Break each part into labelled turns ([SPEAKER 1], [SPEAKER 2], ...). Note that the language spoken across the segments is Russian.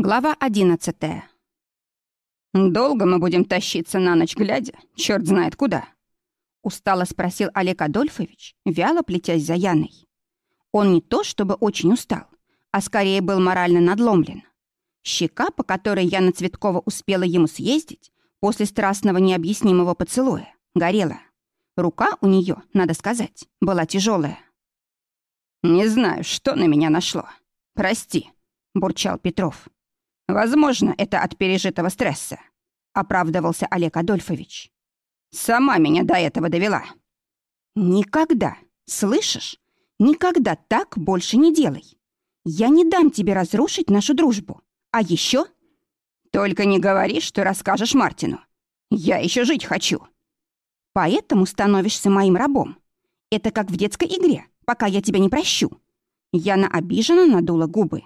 [SPEAKER 1] Глава одиннадцатая.
[SPEAKER 2] «Долго мы будем тащиться на ночь глядя? Черт знает куда!»
[SPEAKER 1] Устало спросил Олег Адольфович, вяло плетясь за Яной. Он не то чтобы очень устал, а скорее был морально надломлен. Щека, по которой Яна Цветкова успела ему съездить после страстного необъяснимого поцелуя, горела. Рука у нее, надо сказать, была тяжелая.
[SPEAKER 2] «Не знаю, что на меня нашло. Прости», — бурчал Петров. «Возможно, это от пережитого стресса», — оправдывался Олег Адольфович. «Сама меня до этого довела».
[SPEAKER 1] «Никогда, слышишь? Никогда так больше не делай. Я не дам тебе разрушить нашу дружбу. А еще...»
[SPEAKER 2] «Только не говори, что расскажешь Мартину. Я еще жить хочу».
[SPEAKER 1] «Поэтому становишься моим рабом. Это как в детской игре, пока я тебя не прощу». Яна обиженно надула губы.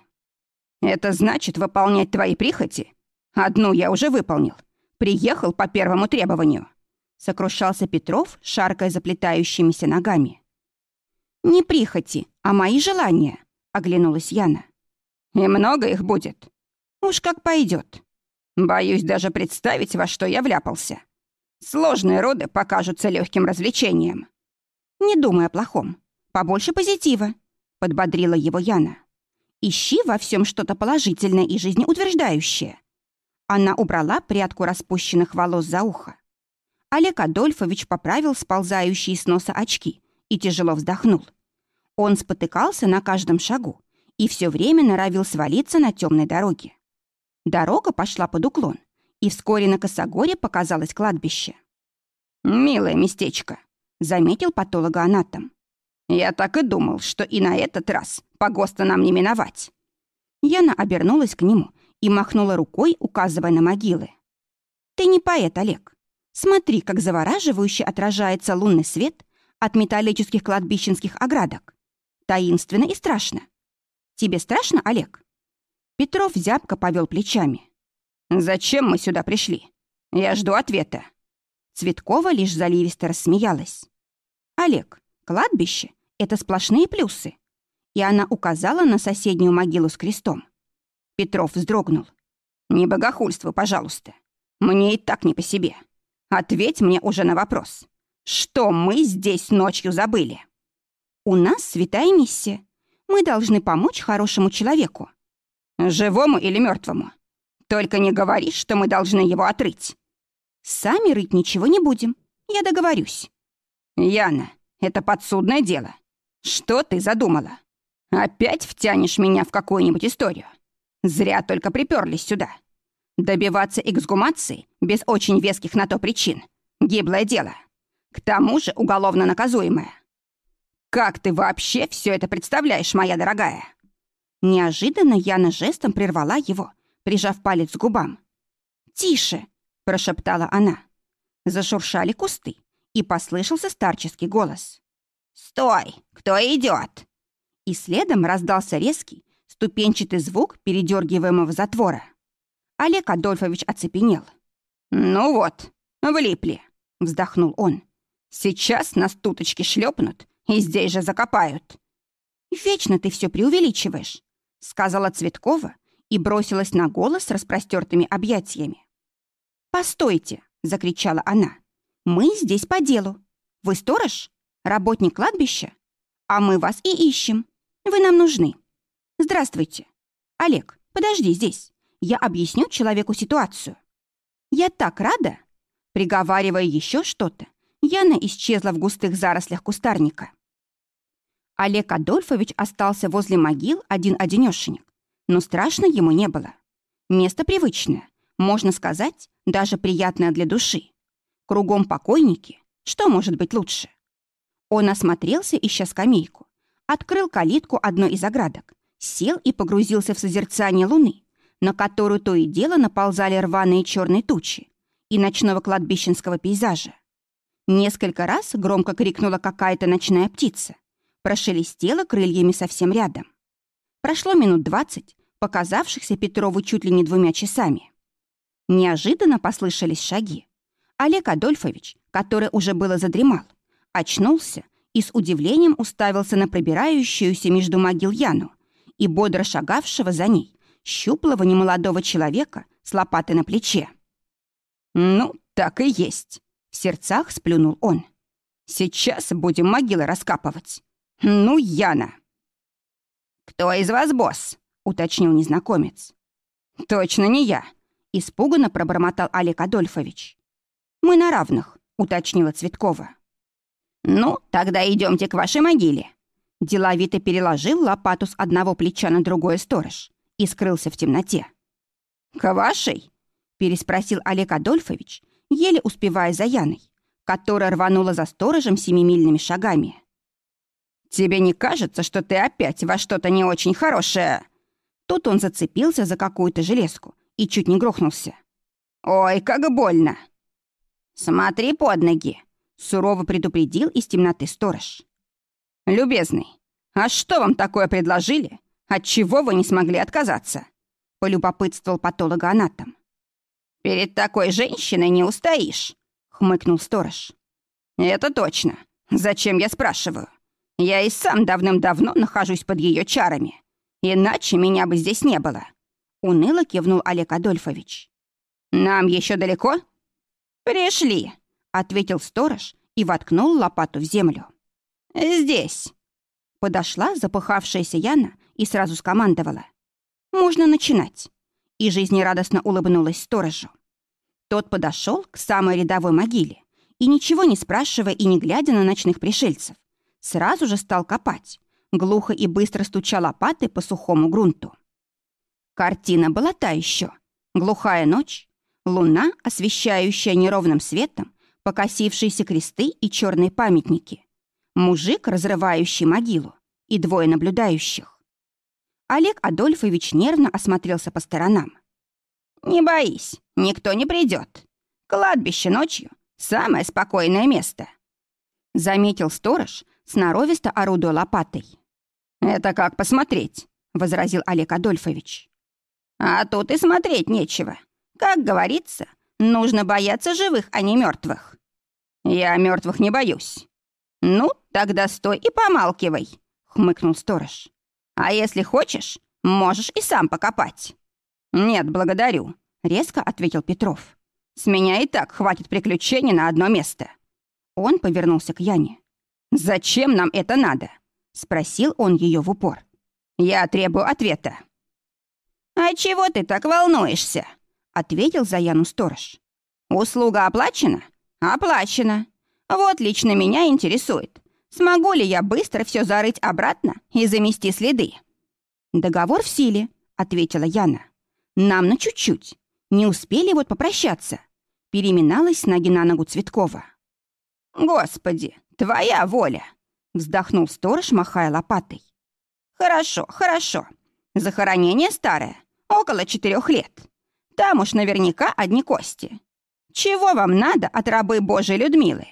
[SPEAKER 2] Это значит выполнять твои прихоти? Одну я уже выполнил. Приехал по первому требованию.
[SPEAKER 1] Сокрушался Петров, шаркая заплетающимися ногами. «Не прихоти, а мои желания», — оглянулась Яна.
[SPEAKER 2] «И много их будет?»
[SPEAKER 1] «Уж как пойдет.
[SPEAKER 2] Боюсь даже представить, во что я вляпался. Сложные роды покажутся легким развлечением».
[SPEAKER 1] «Не думай о плохом. Побольше позитива», — подбодрила его Яна. Ищи во всем что-то положительное и жизнеутверждающее. Она убрала прядку распущенных волос за ухо. Олег Адольфович поправил сползающие с носа очки и тяжело вздохнул. Он спотыкался на каждом шагу и все время норовил свалиться на темной дороге. Дорога пошла под уклон, и вскоре на косогоре показалось кладбище.
[SPEAKER 2] «Милое местечко», — заметил патологоанатом. «Я так и думал, что и на этот раз погоста нам не миновать».
[SPEAKER 1] Яна обернулась к нему и махнула рукой, указывая на могилы. «Ты не поэт, Олег. Смотри, как завораживающе отражается лунный свет от металлических кладбищенских оградок. Таинственно и страшно. Тебе страшно, Олег?» Петров зябко повел плечами.
[SPEAKER 2] «Зачем мы сюда пришли? Я жду ответа».
[SPEAKER 1] Цветкова лишь заливисто рассмеялась. «Олег, кладбище — это сплошные плюсы и она указала на соседнюю могилу с крестом. Петров вздрогнул.
[SPEAKER 2] «Не богохульствуй, пожалуйста. Мне и так не по себе. Ответь мне уже на вопрос. Что мы здесь ночью забыли?»
[SPEAKER 1] «У нас святая миссия. Мы должны помочь хорошему человеку».
[SPEAKER 2] «Живому или мертвому? Только не говори, что мы должны его отрыть».
[SPEAKER 1] «Сами рыть ничего не будем. Я договорюсь».
[SPEAKER 2] «Яна, это подсудное дело. Что ты задумала?» Опять втянешь меня в какую-нибудь историю? Зря только приперлись сюда. Добиваться эксгумации без очень веских на то причин — гиблое дело. К тому же уголовно наказуемое. Как ты вообще все это представляешь, моя дорогая?»
[SPEAKER 1] Неожиданно Яна жестом прервала его, прижав палец к губам. «Тише!» — прошептала она. Зашуршали кусты, и послышался старческий голос.
[SPEAKER 2] «Стой! Кто идет?
[SPEAKER 1] И следом раздался резкий, ступенчатый звук передергиваемого затвора. Олег Адольфович оцепенел.
[SPEAKER 2] «Ну вот, влипли», — вздохнул он. «Сейчас нас туточки шлепнут и здесь же закопают».
[SPEAKER 1] «Вечно ты все преувеличиваешь», — сказала Цветкова и бросилась на голос с распростертыми объятиями. «Постойте!» — закричала она. «Мы здесь по делу. Вы сторож? Работник кладбища? А мы вас и ищем. Вы нам нужны. Здравствуйте. Олег, подожди здесь. Я объясню человеку ситуацию. Я так рада. Приговаривая еще что-то, Яна исчезла в густых зарослях кустарника. Олег Адольфович остался возле могил один-одинешенек, но страшно ему не было. Место привычное, можно сказать, даже приятное для души. Кругом покойники, что может быть лучше? Он осмотрелся, ища скамейку, открыл калитку одной из оградок, сел и погрузился в созерцание луны, на которую то и дело наползали рваные черные тучи и ночного кладбищенского пейзажа. Несколько раз громко крикнула какая-то ночная птица, прошелестела крыльями совсем рядом. Прошло минут двадцать, показавшихся Петрову чуть ли не двумя часами. Неожиданно послышались шаги. Олег Адольфович, который уже было задремал, очнулся и с удивлением уставился на пробирающуюся между могил Яну и бодро шагавшего за ней щуплого немолодого человека с лопатой на плече.
[SPEAKER 2] «Ну, так и есть», — в сердцах сплюнул он. «Сейчас будем могилы раскапывать. Ну, Яна!»
[SPEAKER 1] «Кто из вас босс?» — уточнил незнакомец.
[SPEAKER 2] «Точно не я», — испуганно пробормотал Олег Адольфович.
[SPEAKER 1] «Мы на равных», — уточнила Цветкова. «Ну, тогда идемте к вашей могиле». Деловито переложил лопату с одного плеча на другое сторож и скрылся в темноте.
[SPEAKER 2] «К вашей?»
[SPEAKER 1] — переспросил Олег Адольфович, еле успевая за Яной, которая рванула за сторожем семимильными шагами.
[SPEAKER 2] «Тебе не кажется, что ты опять во что-то не очень хорошее?»
[SPEAKER 1] Тут он зацепился за какую-то железку и чуть не грохнулся.
[SPEAKER 2] «Ой, как больно!»
[SPEAKER 1] «Смотри под ноги!» — сурово предупредил из темноты сторож.
[SPEAKER 2] «Любезный, а что вам такое предложили? Отчего вы не смогли отказаться?» — полюбопытствовал патологоанатом.
[SPEAKER 1] «Перед такой женщиной не устоишь», — хмыкнул сторож.
[SPEAKER 2] «Это точно. Зачем я спрашиваю? Я и сам давным-давно нахожусь под ее чарами. Иначе меня бы здесь не было», — уныло кивнул Олег Адольфович. «Нам еще далеко?»
[SPEAKER 1] «Пришли», — ответил сторож и воткнул лопату в землю.
[SPEAKER 2] «Здесь».
[SPEAKER 1] Подошла запыхавшаяся Яна и сразу скомандовала. «Можно начинать». И жизнерадостно улыбнулась сторожу. Тот подошел к самой рядовой могиле и, ничего не спрашивая и не глядя на ночных пришельцев, сразу же стал копать, глухо и быстро стуча лопатой по сухому грунту. Картина была та еще. Глухая ночь, луна, освещающая неровным светом покосившиеся кресты и черные памятники, мужик, разрывающий могилу, и двое наблюдающих. Олег Адольфович нервно осмотрелся по сторонам.
[SPEAKER 2] «Не боись, никто не придет. Кладбище ночью — самое спокойное место», —
[SPEAKER 1] заметил сторож, сноровисто орудуя лопатой.
[SPEAKER 2] «Это как посмотреть», — возразил Олег Адольфович. «А тут и смотреть нечего. Как говорится, нужно бояться живых, а не мертвых». «Я мертвых не боюсь». «Ну, тогда стой и помалкивай», — хмыкнул сторож. «А если хочешь, можешь и сам покопать». «Нет, благодарю», — резко ответил Петров. «С меня и так хватит приключений на одно место».
[SPEAKER 1] Он повернулся к Яне.
[SPEAKER 2] «Зачем нам это надо?» — спросил он ее в упор. «Я требую ответа». «А чего ты так волнуешься?» — ответил за Яну сторож. «Услуга оплачена? Оплачена. Вот лично меня интересует, смогу ли я быстро все зарыть обратно и замести следы?»
[SPEAKER 1] «Договор в силе», — ответила Яна. «Нам на чуть-чуть. Не успели вот попрощаться». Переминалась с ноги на ногу Цветкова.
[SPEAKER 2] «Господи, твоя воля!» — вздохнул сторож, махая лопатой. «Хорошо, хорошо. Захоронение старое, около четырех лет. Там уж наверняка одни кости. Чего вам надо от рабы Божьей Людмилы?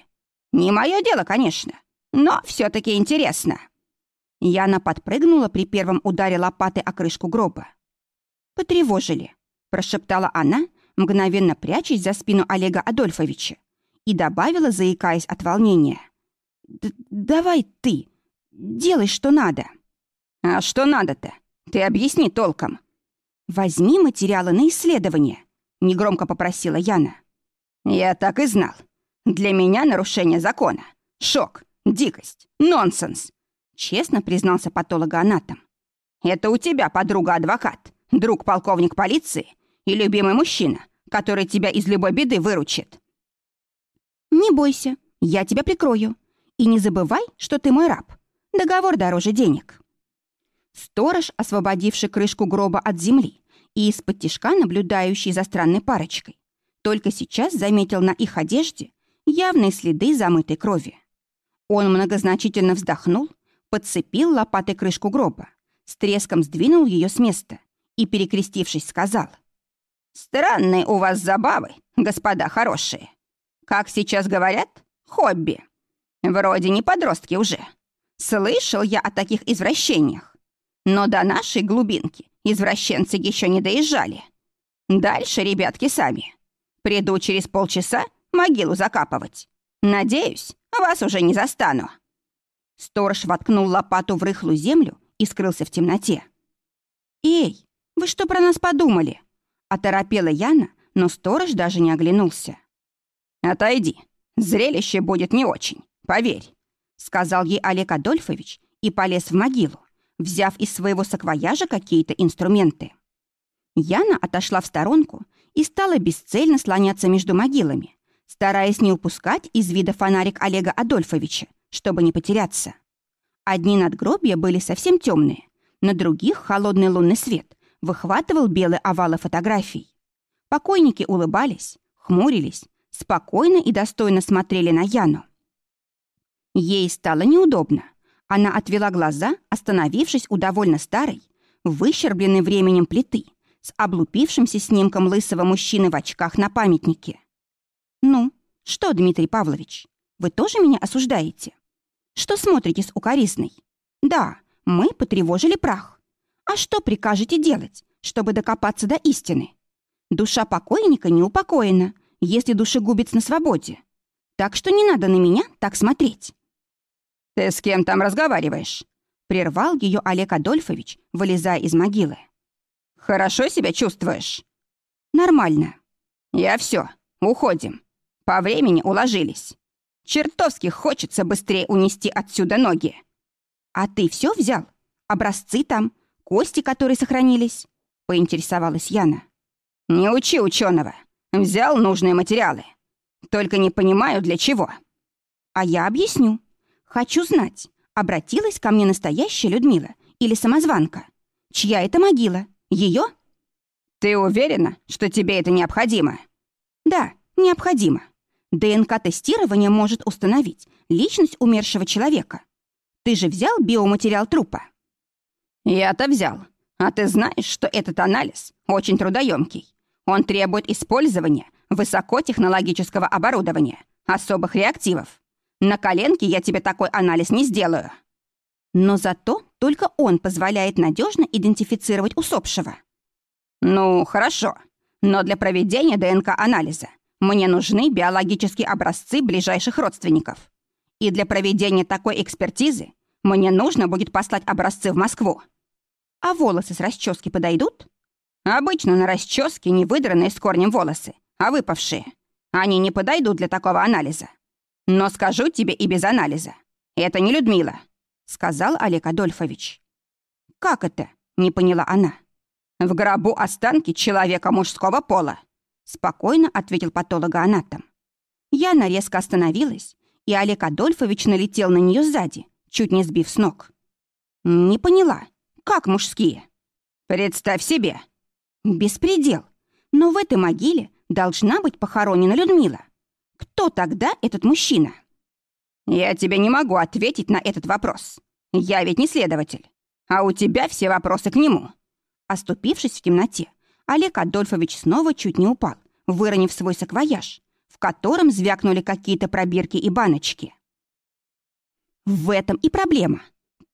[SPEAKER 2] Не мое дело, конечно, но все таки интересно».
[SPEAKER 1] Яна подпрыгнула при первом ударе лопаты о крышку гроба. «Потревожили», — прошептала она, мгновенно прячась за спину Олега Адольфовича, и добавила, заикаясь от волнения. «Давай ты, делай, что надо».
[SPEAKER 2] «А что надо-то? Ты объясни толком».
[SPEAKER 1] «Возьми материалы на исследование», — негромко попросила Яна.
[SPEAKER 2] «Я так и знал. Для меня нарушение закона. Шок, дикость, нонсенс», — честно признался патологоанатом. «Это у тебя подруга-адвокат, друг полковник полиции и любимый мужчина, который тебя из любой беды выручит».
[SPEAKER 1] «Не бойся, я тебя прикрою. И не забывай, что ты мой раб. Договор дороже денег». Сторож, освободивший крышку гроба от земли, и из-под тишка наблюдающий за странной парочкой, только сейчас заметил на их одежде явные следы замытой крови. Он многозначительно вздохнул, подцепил лопатой крышку гроба, с треском сдвинул ее с места и, перекрестившись, сказал.
[SPEAKER 2] «Странные у вас забавы, господа хорошие. Как сейчас говорят, хобби. Вроде не подростки уже. Слышал я о таких извращениях. Но до нашей глубинки Извращенцы еще не доезжали. Дальше ребятки сами. Приду через полчаса могилу закапывать. Надеюсь, вас уже не застану».
[SPEAKER 1] Сторож воткнул лопату в рыхлую землю и скрылся в темноте. «Эй, Вы что про нас подумали?» Оторопела Яна, но сторож даже не оглянулся.
[SPEAKER 2] «Отойди. Зрелище будет не очень, поверь», — сказал ей Олег Адольфович и полез в могилу, взяв из своего саквояжа какие-то инструменты. Яна отошла в сторонку и стала бесцельно слоняться между могилами, стараясь не упускать из вида фонарик Олега Адольфовича, чтобы не потеряться. Одни надгробья были совсем темные, на других холодный лунный свет выхватывал белые овалы фотографий. Покойники улыбались, хмурились, спокойно и достойно смотрели на Яну. Ей стало неудобно. Она отвела глаза, остановившись у довольно старой, выщербленной временем плиты, с облупившимся снимком лысого мужчины в очках на памятнике. «Ну, что, Дмитрий Павлович, вы тоже меня осуждаете? Что смотрите с укоризной? Да, мы потревожили прах. А что прикажете делать, чтобы докопаться до истины? Душа покойника не упокоена, если душегубец на свободе. Так что не надо на меня так смотреть.
[SPEAKER 1] «Ты с кем там разговариваешь?» Прервал ее Олег Адольфович, вылезая из могилы. «Хорошо себя чувствуешь?»
[SPEAKER 2] «Нормально».
[SPEAKER 1] «Я все, уходим. По времени уложились. Чертовски хочется быстрее унести отсюда ноги».
[SPEAKER 2] «А ты все взял? Образцы там, кости, которые сохранились?» — поинтересовалась Яна.
[SPEAKER 1] «Не учи ученого. Взял нужные материалы. Только не понимаю, для чего».
[SPEAKER 2] «А я объясню. Хочу знать, обратилась ко мне настоящая Людмила или самозванка? Чья это могила? Ее?»
[SPEAKER 1] «Ты уверена, что тебе это необходимо?»
[SPEAKER 2] «Да, необходимо. ДНК-тестирование может установить личность умершего человека. Ты же взял биоматериал трупа?»
[SPEAKER 1] «Я-то взял. А ты знаешь, что этот анализ очень трудоемкий. Он требует использования высокотехнологического оборудования, особых реактивов. На коленке я тебе такой анализ не сделаю».
[SPEAKER 2] Но зато только он позволяет надежно идентифицировать усопшего.
[SPEAKER 1] «Ну, хорошо. Но для проведения ДНК-анализа мне нужны биологические образцы ближайших родственников. И для проведения такой экспертизы мне нужно будет послать образцы в Москву.
[SPEAKER 2] А волосы с расчески подойдут?
[SPEAKER 1] Обычно на расческе не выдранные с корнем волосы, а выпавшие. Они не подойдут для такого анализа. Но скажу тебе и без анализа. Это не Людмила, сказал Олег Адольфович.
[SPEAKER 2] Как это? Не поняла она.
[SPEAKER 1] В гробу останки человека мужского пола, спокойно ответил патологоанатом.
[SPEAKER 2] Яна резко остановилась, и Олег Адольфович налетел на нее сзади, чуть не сбив с ног. «Не поняла. Как мужские?»
[SPEAKER 1] «Представь себе!»
[SPEAKER 2] «Беспредел! Но в этой могиле должна быть похоронена Людмила. Кто тогда этот мужчина?»
[SPEAKER 1] «Я тебе не могу ответить на этот вопрос. Я ведь не следователь. А у тебя все вопросы к нему».
[SPEAKER 2] Оступившись в темноте, Олег Адольфович снова чуть не упал, выронив свой саквояж, в котором звякнули какие-то пробирки и баночки. В этом и проблема.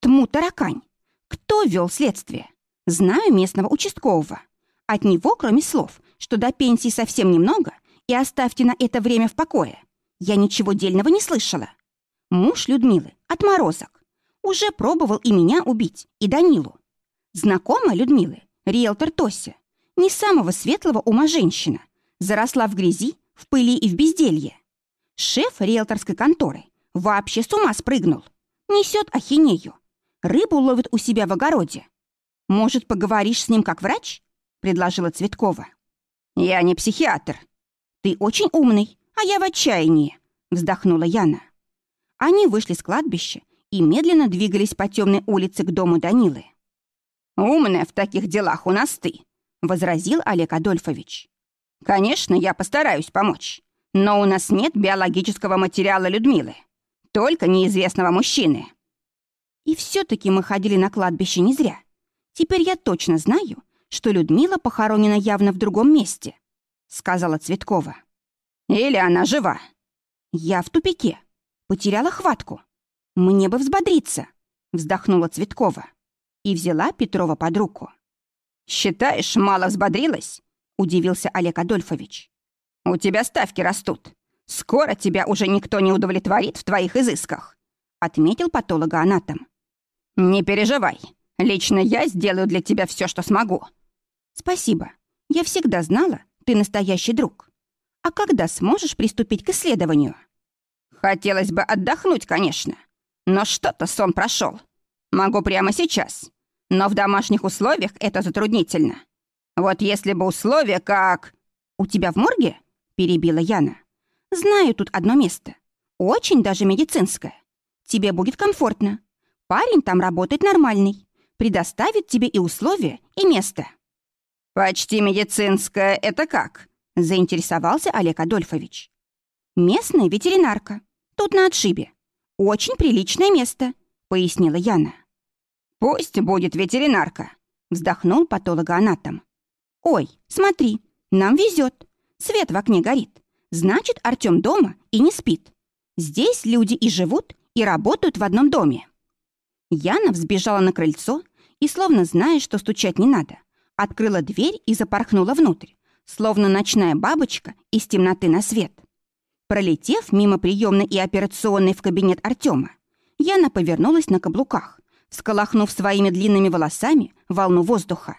[SPEAKER 2] Тму таракань. Кто вел следствие? Знаю местного участкового. От него, кроме слов, что до пенсии совсем немного, и оставьте на это время в покое, я ничего дельного не слышала. Муж Людмилы, отморозок, уже пробовал и меня убить, и Данилу. Знакомая Людмилы, риэлтор Тося, не самого светлого ума женщина, заросла в грязи, в пыли и в безделье. Шеф риэлторской конторы Вообще с ума спрыгнул. Несет ахинею. Рыбу ловит у себя в огороде. Может, поговоришь с ним как врач? Предложила Цветкова.
[SPEAKER 1] Я не психиатр.
[SPEAKER 2] Ты очень умный, а я в отчаянии. Вздохнула Яна. Они вышли с кладбища и медленно двигались по темной улице к дому Данилы.
[SPEAKER 1] «Умная в таких делах у нас ты», — возразил Олег Адольфович. «Конечно, я постараюсь помочь, но у нас нет биологического материала Людмилы только неизвестного мужчины.
[SPEAKER 2] И все-таки мы ходили на кладбище не зря. Теперь я точно знаю, что Людмила похоронена явно в другом месте, сказала Цветкова.
[SPEAKER 1] Или она жива?
[SPEAKER 2] Я в тупике. Потеряла хватку. Мне бы взбодриться, вздохнула Цветкова и взяла Петрова под руку.
[SPEAKER 1] «Считаешь, мало взбодрилась?» — удивился Олег Адольфович. «У тебя ставки растут. «Скоро тебя уже никто не удовлетворит в твоих изысках», — отметил патологоанатом. «Не переживай. Лично я сделаю для тебя все, что смогу. Спасибо. Я всегда знала, ты настоящий друг. А когда сможешь приступить к исследованию?
[SPEAKER 2] Хотелось бы отдохнуть, конечно. Но что-то сон прошел. Могу прямо сейчас. Но в домашних условиях это затруднительно. Вот если бы условия как...
[SPEAKER 1] У тебя в морге? Перебила Яна. Знаю тут одно место. Очень даже медицинское. Тебе будет комфортно. Парень там работает нормальный. Предоставит тебе и условия, и место.
[SPEAKER 2] Почти медицинское — это как? Заинтересовался Олег Адольфович.
[SPEAKER 1] Местная ветеринарка. Тут на отшибе. Очень приличное место, пояснила Яна.
[SPEAKER 2] Пусть будет ветеринарка, вздохнул патологоанатом.
[SPEAKER 1] Ой, смотри, нам везет. Свет в окне горит. Значит, Артём дома и не спит. Здесь люди и живут, и работают в одном доме. Яна взбежала на крыльцо и, словно зная, что стучать не надо, открыла дверь и запорхнула внутрь, словно ночная бабочка из темноты на свет. Пролетев мимо приемной и операционной в кабинет Артема, Яна повернулась на каблуках, сколохнув своими длинными волосами волну воздуха.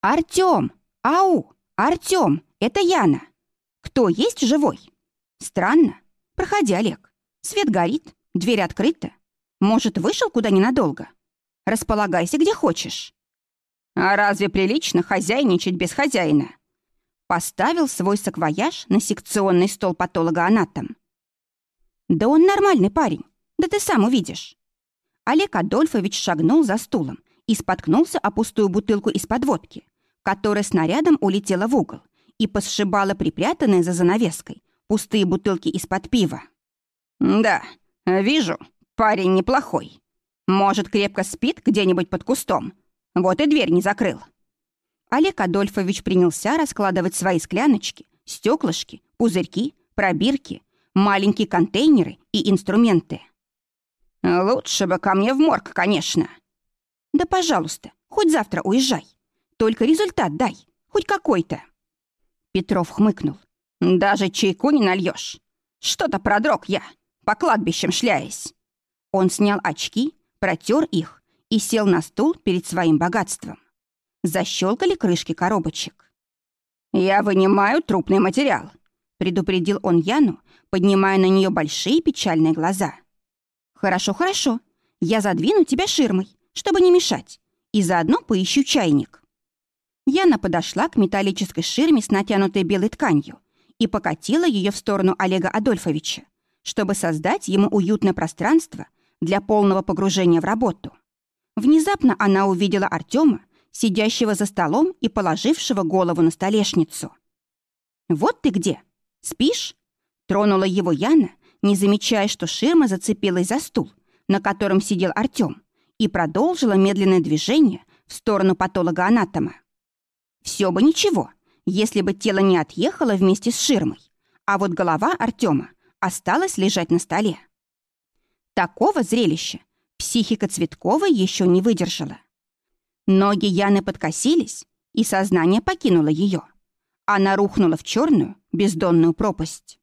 [SPEAKER 1] «Артём! Ау! Артём! Это Яна! Кто есть живой?» «Странно. Проходи, Олег. Свет горит, дверь открыта. Может, вышел куда ненадолго? Располагайся где хочешь».
[SPEAKER 2] «А разве прилично хозяйничать без хозяина?»
[SPEAKER 1] Поставил свой саквояж на секционный стол патолога-анатом. «Да он нормальный парень, да ты сам увидишь». Олег Адольфович шагнул за стулом и споткнулся о пустую бутылку из-под водки, которая снарядом улетела в угол и посшибала припрятанные за занавеской пустые бутылки из-под пива.
[SPEAKER 2] «Да, вижу, парень неплохой. Может, крепко спит где-нибудь под кустом. Вот и дверь не закрыл».
[SPEAKER 1] Олег Адольфович принялся раскладывать свои скляночки, стеклышки, пузырьки, пробирки, маленькие контейнеры и инструменты.
[SPEAKER 2] «Лучше бы ко мне в морг, конечно».
[SPEAKER 1] «Да, пожалуйста, хоть завтра уезжай. Только результат дай, хоть какой-то».
[SPEAKER 2] Петров хмыкнул. «Даже чайку не нальешь. Что-то продрог я, по кладбищам шляясь».
[SPEAKER 1] Он снял очки, протер их и сел на стул перед своим богатством. Защелкали крышки коробочек.
[SPEAKER 2] «Я вынимаю трупный материал», — предупредил он Яну, поднимая на нее большие печальные глаза.
[SPEAKER 1] «Хорошо, хорошо. Я задвину тебя ширмой, чтобы не мешать, и заодно поищу чайник». Яна подошла к металлической ширме с натянутой белой тканью и покатила ее в сторону Олега Адольфовича, чтобы создать ему уютное пространство для полного погружения в работу. Внезапно она увидела Артема, сидящего за столом и положившего голову на столешницу. «Вот ты где! Спишь?» Тронула его Яна, не замечая, что ширма зацепилась за стул, на котором сидел Артем, и продолжила медленное движение в сторону патолога-анатома. Все бы ничего, если бы тело не отъехало вместе с ширмой, а вот голова Артема осталась лежать на столе. Такого зрелища психика Цветкова еще не выдержала. Ноги Яны подкосились, и сознание покинуло ее. Она рухнула в черную, бездонную пропасть.